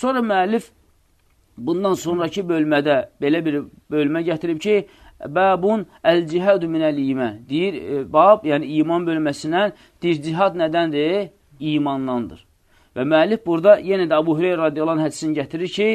Sonra müəllif bundan sonraki bölmədə belə bir bölmə gətirib ki, Bəbun əl-cihadu minəl iman. Deyir, e, bab, yəni iman bölməsindən deyir, cihad nədəndir? İmandandır. Və müəllif burada yenə də Abu Hüreyra radiyallahu hədisini gətirir ki,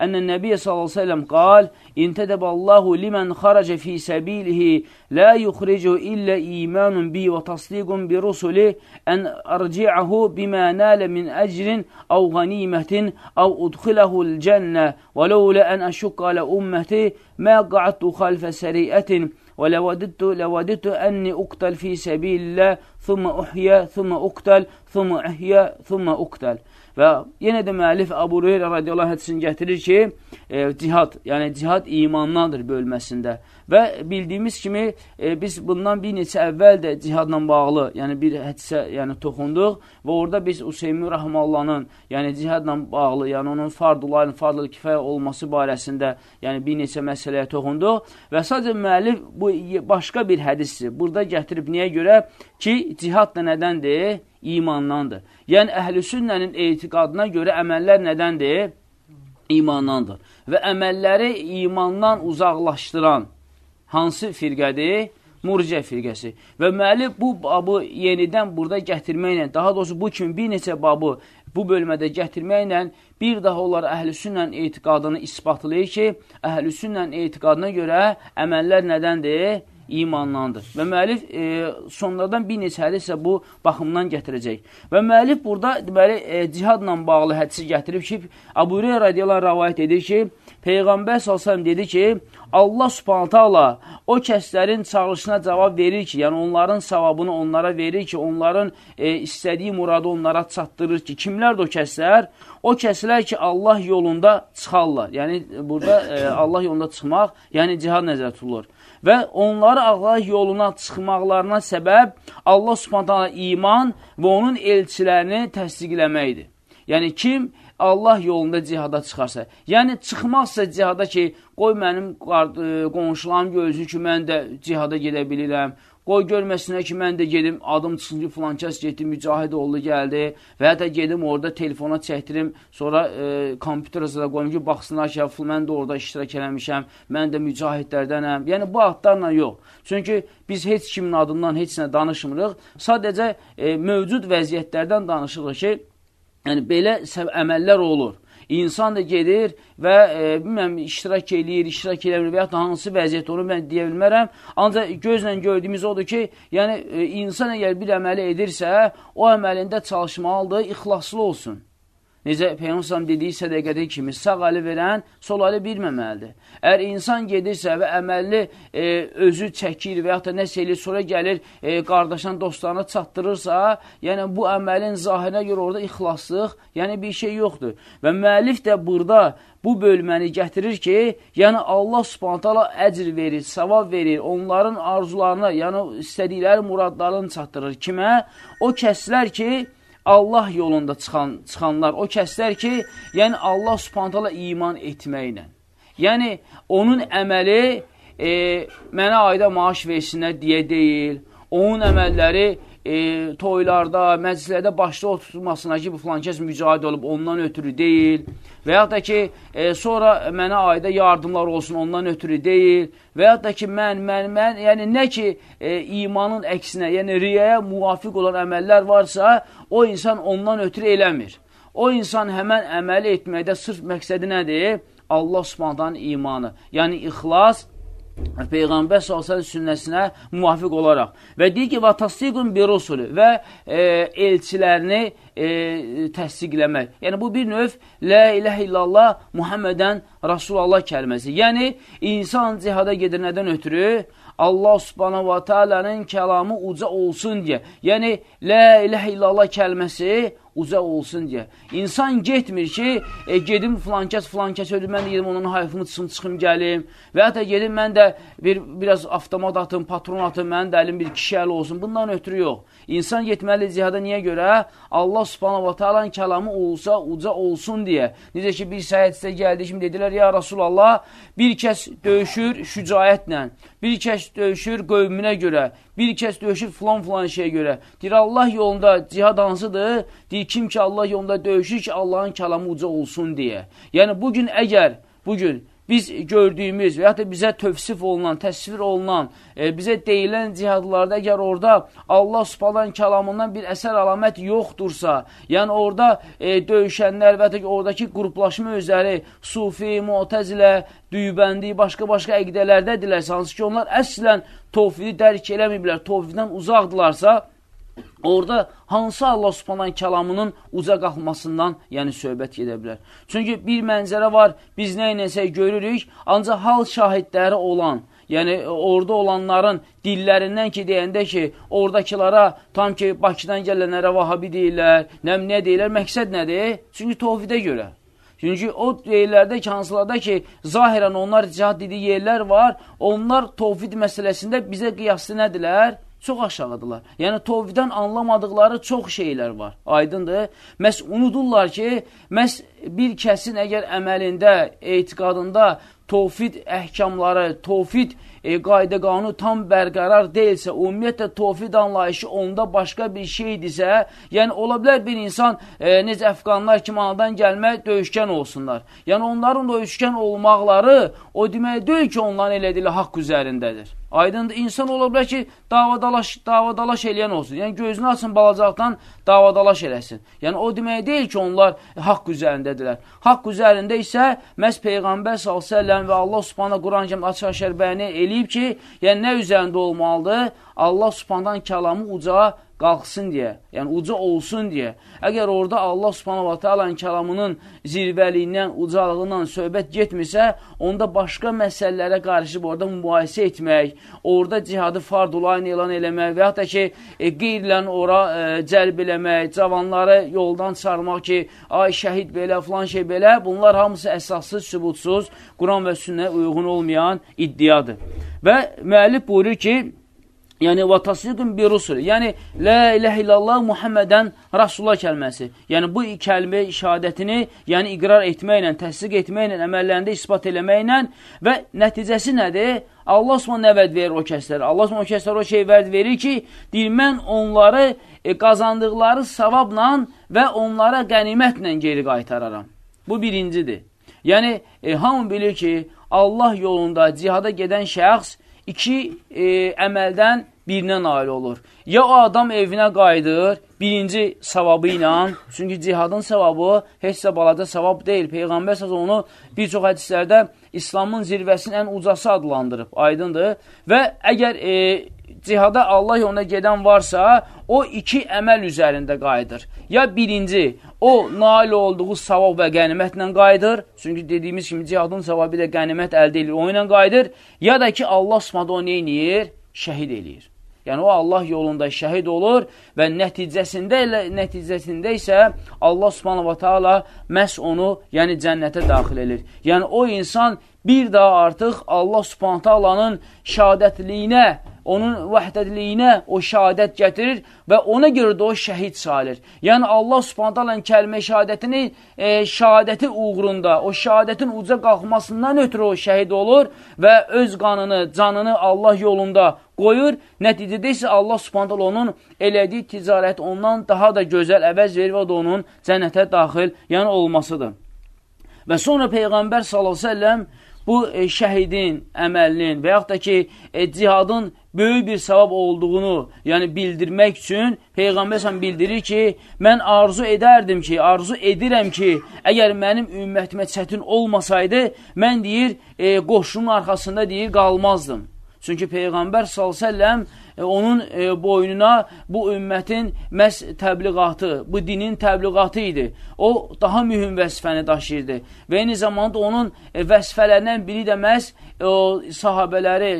أن النبي صلى الله عليه وسلم قال انتدب الله لمن خرج في سبيله لا يخرجه إلا إيمان به وتصديق برسله أن أرجعه بما نال من أجر أو غنيمة أو أدخله الجنة ولولا أن أشك على أمتي ما قعدت خلف سريئة ولوددت لوددت أني أقتل في سبيل الله ثم أحيا ثم أقتل ثم أحيا ثم أقتل. Və yenə də müəllif Abu Reyra radiyallahu hədisini gətirir ki, e, cihad, yəni cihad imandandır bölməsində. Və bildiyimiz kimi e, biz bundan bir neçə əvvəl də cihadla bağlı, yəni bir hədisə yəni toxunduq və orada biz Useymi Rahmanlanın, yəni cihadla bağlı, yəni onun farduların fardıl kifayə olması barəsində, yəni bir neçə məsələyə toxunduq və sadəcə müəllif bu başqa bir hədisdir. Burada gətirib niyə görə ki, cihad da nədəndir? İmandandır. Yəni, əhl-i sünnənin etiqadına görə əməllər nədəndir? İmandandır. Və əməlləri imandan uzaqlaşdıran hansı firqədir? Murciə firqəsi. Və müəllif bu babı yenidən burada gətirməklə, daha doğrusu bu kimi bir neçə babı bu bölmədə gətirməklə bir daha onlar əhl-i sünnənin etiqadını isbatlayır ki, əhl-i sünnənin etiqadına görə əməllər nədəndir? İmanlandır. Və müəllif e, sonradan bir neçə hədis isə bu baxımdan gətirəcək. Və müəllif burada deməli e, cihadla bağlı hədisi gətirib ki, Əbu Hüreyrə radiyallahu rivayet edir ki, Peyğəmbər sallallahu dedi ki, Allah Subhanahu taala o kəslərin çağırışına cavab verir ki, yəni onların savabını onlara verir ki, onların e, istədiyi muradı onlara çatdırır ki, kimlərdir o kəslər? O kəslər ki, Allah yolunda çıxarlar. Yəni burada e, Allah yolunda çıxmaq, yəni cihad nəzərdə tutulur və onları Allah yoluna çıxmaqlarına səbəb Allah subhanətə iman və onun elçilərini təsdiqləməkdir. Yəni, kim Allah yolunda cihada çıxarsa, yəni çıxmazsa cihada ki, qoy mənim qonşularım gözü ki, mən də cihada gedə bilirəm, Qoy görməsinə ki, mən də gedim, adım çıxsın ki, filan kəs getdi, mücahid oldu, gəldi və ya da gedim orada telefona çəkdirim, sonra e, kompüterə da qoyum ki, baxsınlar ki, mən də orada iştirak eləmişəm, mən də mücahidlərdənəm. Yəni, bu adlarla yox. Çünki biz heç kimin adından heç nə danışmırıq, sadəcə e, mövcud vəziyyətlərdən danışırıq ki, yəni, belə əməllər olur. İnsan da gedir və e, bilməm, iştirak eləyir, iştirak eləmir və yaxud da hansı vəziyyət onu mən deyə bilmərəm. Ancaq gözlə gördüyümüz odur ki, yəni e, insan əgər bir əməli edirsə, o əməlində çalışmalıdır, ixlaslı olsun. Necə Peyğəmbər dediyi sədəqədə kimi sağ əli verən sol əli bilməməlidir. Əgər insan gedirsə və əməlli e, özü çəkir və yaxud da nəsə eləyir, sonra gəlir e, qardaşdan dostlarına çatdırırsa, yəni bu əməlin zahirinə görə orada ixlaslıq, yəni bir şey yoxdur. Və müəllif də burada bu bölməni gətirir ki, yəni Allah subhanətələ əcr verir, savab verir, onların arzularına, yəni istədikləri muradlarını çatdırır. Kimə? O kəslər ki, Allah yolunda çıxan, çıxanlar, o kəslər ki, yəni Allah subhanətələ iman etməklə. Yəni, onun əməli e, mənə ayda maaş versinlər deyə deyil, onun əməlləri e, toylarda, məclislərdə başda oturmasına ki, bu filan kəs mücahid olub, ondan ötürü deyil. Və yaxud da ki, e, sonra mənə ayda yardımlar olsun, ondan ötürü deyil. Və yaxud da ki, mən, mən, mən, yəni nə ki, e, imanın əksinə, yəni riyaya muvafiq olan əməllər varsa, o insan ondan ötürü eləmir. O insan həmən əməli etməkdə sırf məqsədi nədir? Allah subhantanın imanı. Yəni, ixlas, Peyğəmbər s.ə.v sünnəsinə müvafiq olaraq və deyir ki, və tasdiqun bir usulü və e, elçilərini e, təsdiqləmək. Yəni, bu bir növ Lə iləhə illallah Muhammedən Rasulallah kəlməsi. Yəni, insan cihada gedir nədən ötürü? Allah subhanahu wa ta'alənin kəlamı uca olsun deyə. Yəni, Lə iləhə illallah kəlməsi uca olsun deyə. İnsan getmir ki, e, gedim filankəs, filankəs öldü, mən də gedim onun hayfını çıxım, çıxım gəlim və da gedim mən də bir, biraz avtomat atım, patron atım, mənim də əlim bir kişi əli olsun. Bundan ötürü yox. İnsan getməli cihada niyə görə? Allah subhanahu wa ta'alanın kəlamı olsa, uca olsun deyə. Necə ki, bir səhədsə gəldi, şimdi dedilər, ya Rasulallah, bir kəs döyüşür şücayətlə, bir kəs döyüşür qövmünə görə, bir kəs döyüşür filan-filan şeyə görə. Deyir, Allah yolunda cihad hansıdır? Deyir, deyir, kim ki Allah yolunda döyüşür ki, Allahın kəlamı uca olsun deyə. Yəni, bugün əgər, bugün biz gördüyümüz və ya da bizə tövsif olunan, təsvir olunan, e, bizə deyilən cihadlarda əgər orada Allah subhanan kəlamından bir əsər alamət yoxdursa, yəni orada e, döyüşənlər və ya da oradakı qruplaşma özləri, sufi, muətəzilə, düybəndi, başqa-başqa əqdələrdədirlərsə, hansı ki, onlar əslən tovfidi dərk eləməyiblər, tovfiddən uzaqdırlarsa, Orada hansı Allah subhanan kəlamının uca qalxmasından, yəni söhbət gedə bilər. Çünki bir mənzərə var, biz nə inəsə görürük, ancaq hal şahidləri olan, yəni orada olanların dillərindən ki, deyəndə ki, oradakılara tam ki, Bakıdan gələnlərə vahabi deyirlər, nə, nə deyirlər, məqsəd nədir? Çünki tovhidə görə. Çünki o yerlərdə ki, hansılarda ki, zahirən onlar cihad dediyi yerlər var, onlar tovhid məsələsində bizə qiyaslı nədirlər? Çox aşağıdırlar. Yəni, tovhidən anlamadıqları çox şeylər var. Aydındır. Məs unudurlar ki, məs bir kəsin əgər əməlində, etiqadında tovfid əhkamları, tovfid e, qayda qanunu tam bərqərar deyilsə, ümumiyyətlə tovfid anlayışı onda başqa bir şeydirsə, yəni ola bilər bir insan e, necə əfqanlar kimi anadan gəlmək döyüşkən olsunlar. Yəni onların döyüşkən olmaqları o demək deyil ki, onların elədiyi haqq üzərindədir. Aydındır, insan ola bilər ki, davadalaş, davadalaş eləyən olsun. Yəni, gözünü açın balacaqdan davadalaş eləsin. Yəni, o demək deyil ki, onlar haqq üzərindədirlər. Haqq üzərində isə məhz Peyğəmbər s.ə.v və Allah subhana Quran kimi açıq şərbəyini eləyib ki, yəni nə üzərində olmalıdır? Allah subhandan kəlamı ucağa qalxsın deyə, yəni uca olsun deyə. Əgər orada Allah subhanahu wa ta'alanın kəlamının zirvəliyindən, ucalığından söhbət getmirsə, onda başqa məsələlərə qarışıb orada mübahisə etmək, orada cihadı fardulayın elan eləmək və yaxud da ki, e, qeyrlə ora e, cəlb eləmək, cavanları yoldan çıxarmaq ki, ay şəhid belə, filan şey belə, bunlar hamısı əsassız, sübutsuz, Quran və sünnə uyğun olmayan iddiadır. Və müəllif buyurur ki, Yəni, və tasdiqun bir rusul. Yəni, Lə iləh illallah Muhammədən Rasulullah kəlməsi. Yəni, bu kəlmə şəhadətini, yəni iqrar etməklə, təsdiq etməklə, əməllərində ispat eləməklə və nəticəsi nədir? Allah Osman nə vəd verir o kəslərə? Allah Osman o kəslərə o şey vəd verir ki, deyir, mən onları e, qazandıqları savabla və onlara qənimətlə geri qaytararam. Bu birincidir. Yəni, e, hamı bilir ki, Allah yolunda cihada gedən şəxs iki e, əməldən birinə nail olur. Ya o adam evinə qayıdır, birinci savabı ilə, çünki cihadın savabı heç də balaca savab deyil. Peyğəmbər səs onu bir çox hədislərdə İslamın zirvəsinin ən ucası adlandırıb, aydındır. Və əgər e, cihada Allah yolunda gedən varsa, o iki əməl üzərində qayıdır. Ya birinci, o nail olduğu savab və qənimətlə qayıdır. Çünki dediyimiz kimi cihadın savabı ilə qənimət əldə edilir, o ilə qayıdır. Ya da ki, Allah subhanahu o neyiniyir? Şəhid eləyir. Yəni, o Allah yolunda şəhid olur və nəticəsində, nəticəsində isə Allah subhanahu wa ta'ala məhz onu, yəni cənnətə daxil edir. Yəni, o insan bir daha artıq Allah subhanahu wa ta'alanın şəhadətliyinə onun vəhdədliyinə o şəhadət gətirir və ona görə də o şəhid sayılır. Yəni, Allah subhanətələrin kəlmə şəhadətini, e, şəhadəti uğrunda, o şəhadətin uca qalxmasından ötürü o şəhid olur və öz qanını, canını Allah yolunda qoyur. Nəticədə isə Allah subhanətələ onun elədiyi ticarət ondan daha da gözəl əvəz verir və onun cənnətə daxil yəni olmasıdır. Və sonra Peyğəmbər s.ə.v bu e, şəhidin əməlinin və yaxud da ki, e, cihadın böyük bir savab olduğunu yəni bildirmək üçün Peyğəmbər sən bildirir ki, mən arzu edərdim ki, arzu edirəm ki, əgər mənim ümmətimə çətin olmasaydı, mən deyir, e, qoşunun arxasında deyir, qalmazdım. Çünki Peyğəmbər s.ə.v e, onun e, boynuna bu ümmətin məhz təbliğatı, bu dinin təbliğatı idi. O, daha mühüm vəzifəni daşıyırdı. Və eyni zamanda onun e, vəzifələrindən biri də məhz sahabələri,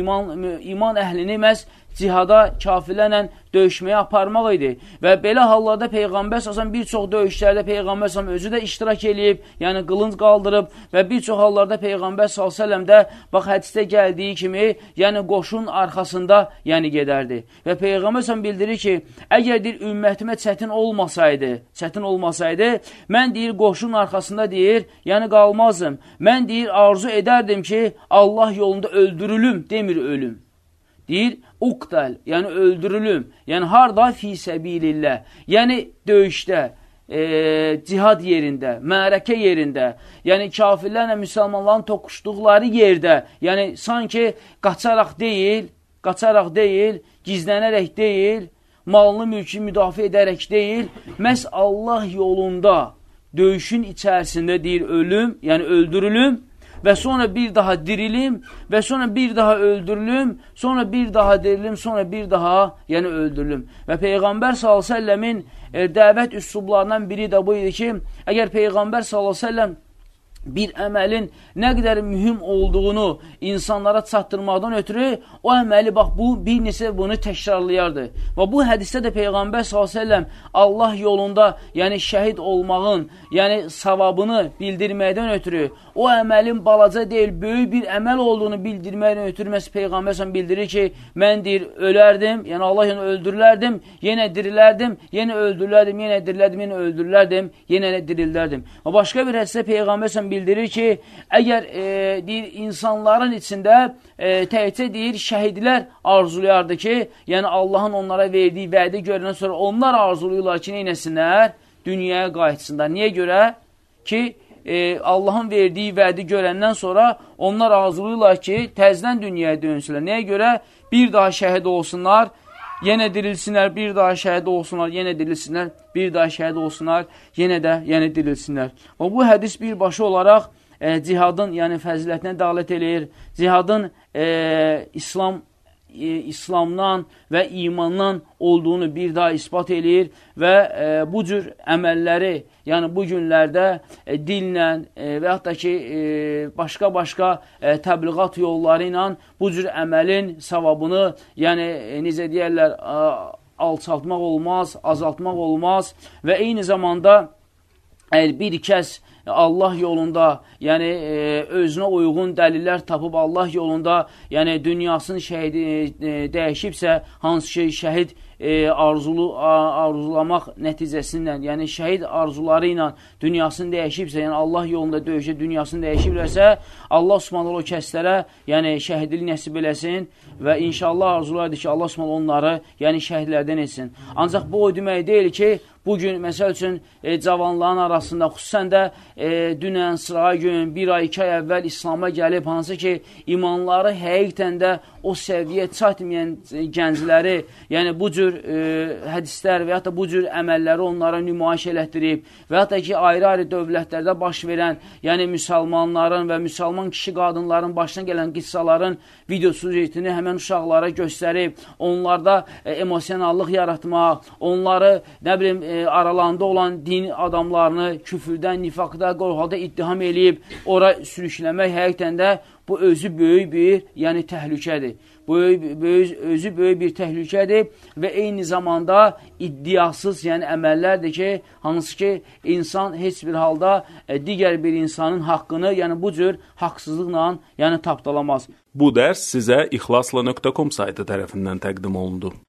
iman, iman əhlini məhz cihada kafirlərlə döyüşməyə aparmaq idi. Və belə hallarda Peyğəmbər səsən bir çox döyüşlərdə Peyğəmbər səsən özü də iştirak eləyib, yəni qılınc qaldırıb və bir çox hallarda Peyğəmbər səsən də bax hədisdə gəldiyi kimi, yəni qoşun arxasında yəni gedərdi. Və Peyğəmbər səsən bildirir ki, əgər deyir ümmətimə çətin olmasaydı, çətin olmasaydı, mən deyir qoşun arxasında deyir, yəni qalmazdım. Mən deyir arzu edərdim ki, Allah yolunda öldürülüm, demir ölüm. Deyir, uqtəl, yəni öldürülüm. Yəni, harada? Fi səbilillə. Yəni, döyüşdə, e, cihad yerində, mərəkə yerində, yəni kafirlərlə müsəlmanların toqquşduqları yerdə, yəni sanki qaçaraq deyil, qaçaraq deyil, gizlənərək deyil, malını mülkü müdafiə edərək deyil, məhz Allah yolunda döyüşün içərisində deyir ölüm, yəni öldürülüm və sonra bir daha dirilim və sonra bir daha öldürülüm, sonra bir daha dirilim, sonra bir daha yəni öldürülüm. Və Peyğəmbər s.ə.v-in e, dəvət üslublarından biri də bu idi ki, əgər Peyğəmbər s.ə.v bir əməlin nə qədər mühüm olduğunu insanlara çatdırmaqdan ötürü o əməli, bax, bu bir neçə bunu təkrarlayardı. Və bu hədisdə də Peyğəmbər s.ə.v Allah yolunda, yəni şəhid olmağın, yəni savabını bildirməkdən ötürü o əməlin balaca deyil, böyük bir əməl olduğunu bildirməkdən ötürü məhz Peyğəmbər s.ə.v bildirir ki, mən deyir, ölərdim, yəni Allah yəni öldürülərdim, yenə dirilərdim, yenə öldürülərdim, yenə dirilərdim, yenə öldürülərdim, yenə dirilərdim. Və başqa bir hədisdə Peyğəmbər s.ə.v bildirir ki, əgər e, deyir, insanların içində e, təhcə deyir, şəhidlər arzulayardı ki, yəni Allahın onlara verdiyi vədi görəndən sonra onlar arzulayırlar ki, neynəsinlər? Dünyaya qayıtsınlar. Niyə görə? Ki, e, Allahın verdiyi vədi görəndən sonra onlar arzulayırlar ki, təzdən dünyaya dönsünlər. Nəyə görə? Bir daha şəhid olsunlar, yenə dirilsinlər, bir daha şəhid olsunlar, yenə dirilsinlər, bir daha şəhid olsunlar, yenə də yəni dirilsinlər. Və bu hədis birbaşa olaraq e, cihadın yəni fəzilətinə dəalət eləyir. Cihadın e, İslam e, İslamdan və imandan olduğunu bir daha ispat eləyir və e, bu cür əməlləri, yəni bu günlərdə e, dillə e, və da ki, başqa-başqa e, e, təbliğat yolları ilə bu cür əməlin savabını, yəni e, necə deyərlər, alçaltmaq olmaz, azaltmaq olmaz və eyni zamanda əgər bir kəs Allah yolunda, yəni e, özünə uyğun dəlillər tapıb Allah yolunda, yəni dünyasını şəhidi e, dəyişibsə, hansı ki, şəhid e, arzulu arzulamaq nəticəsindən, yəni şəhid arzuları ilə dünyasını dəyişibsə, yəni Allah yolunda döyüşə dünyasını dəyişiblərsə, Allah Subhanahu o kəslərə, yəni şəhidlik nəsib eləsin və inşallah arzulardır ki, Allah Subhanahu onları, yəni şəhidlərdən etsin. Ancaq bu o demək deyil ki, bugün məsəl üçün e, cavanların arasında, xüsusən də e, dünən, sırağa gün, bir ay, iki ay əvvəl İslama gəlib, hansı ki, imanları həqiqətən də o səviyyə çatmayan e, gəncləri, yəni bu cür e, hədislər və ya da bu cür əməlləri onlara nümayiş elətdirib və ya da ki, ayrı-ayrı dövlətlərdə baş verən, yəni müsəlmanların və müsəlman kişi qadınların başına gələn qissaların video sujetini həmən uşaqlara göstərib, onlarda e, emosionallıq yaratmaq, onları, nə bilim, e, aralanda olan din adamlarını küfürdən, nifaqda, qorxalda ittiham eləyib, ora sürükləmək həqiqətən də bu özü böyük bir, yəni təhlükədir. Bu böyük, özü böyük bir təhlükədir və eyni zamanda iddiasız, yəni əməllərdir ki, hansı ki, insan heç bir halda e, digər bir insanın haqqını, yəni bu cür haqsızlıqla yəni tapdalamaz. Bu dərs sizə ixlasla.com saytı tərəfindən təqdim olundu.